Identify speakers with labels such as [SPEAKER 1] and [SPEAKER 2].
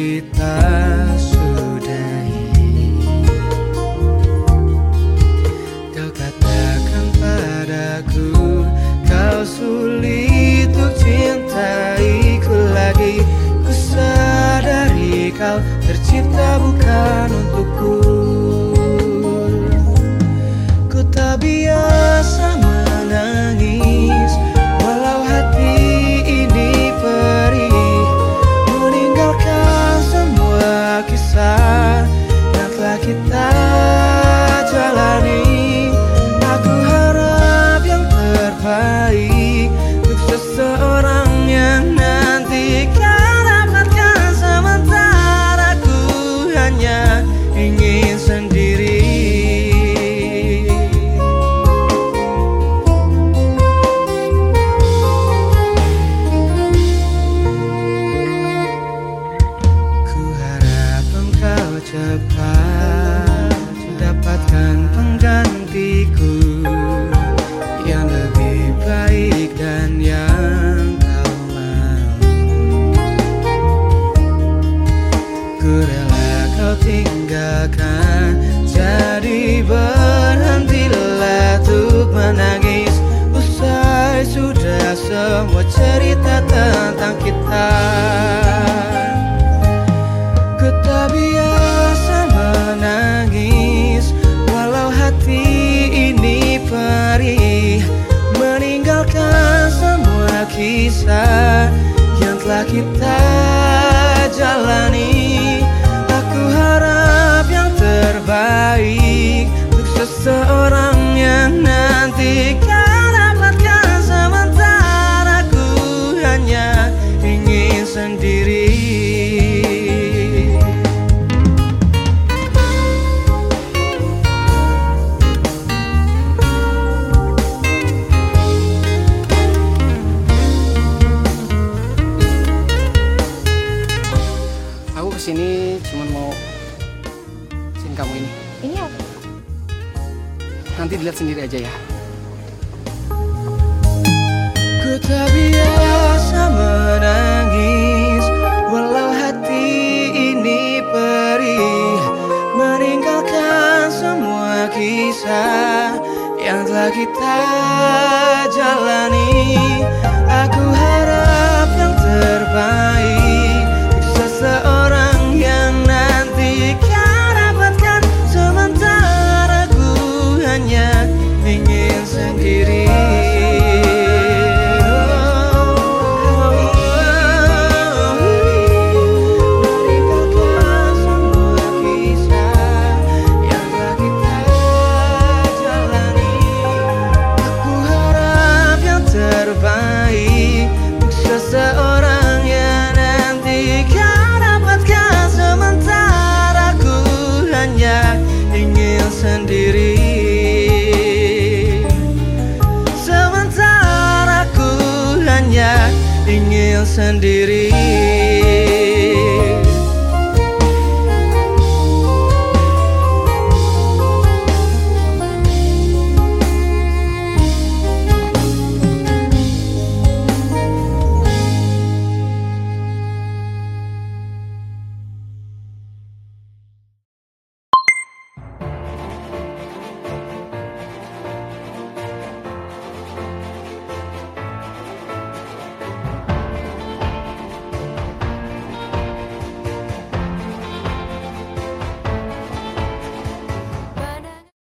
[SPEAKER 1] kita sudahi. Kau katakan padaku Kau sulit untuk cintaiku lagi. Ku sadari kau tercipta bukan untukku. nakita tinggalkan. Jadi berhentilah untuk menangis. Usai sudah semua cerita tentang kita. Biasa menangis. Walau hati ini perih Meninggalkan semua kisah Yang telah kita jalani Aku
[SPEAKER 2] ke sini cuma mau sin kamu ini.
[SPEAKER 3] Ini apa?
[SPEAKER 2] Nanti dilihat sendiri aja ya.
[SPEAKER 1] Ku tak biasa menangis Walau hati ini perih Meninggalkan semua kisah Yang telah kita jalani sendiri